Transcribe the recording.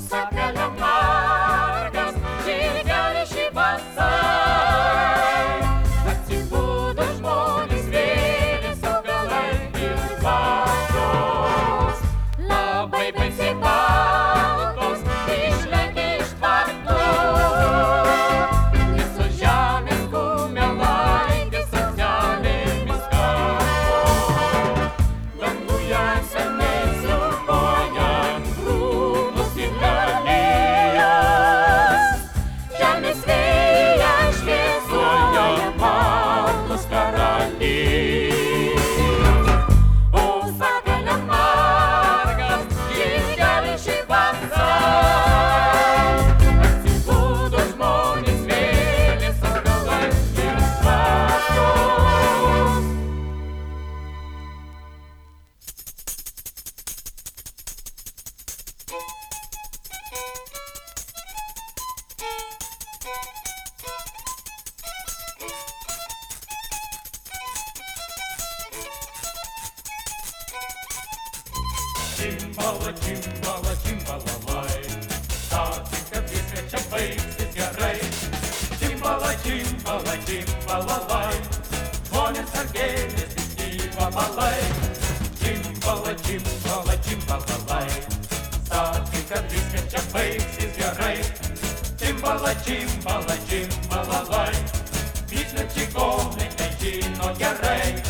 Osaka. Чимбала, чимбала, чимбалалай, Татенька пісня чапається тярей. Чимбала, чимбала, чимбалалай, Воля Сергей, не світні бабалай. que é rei.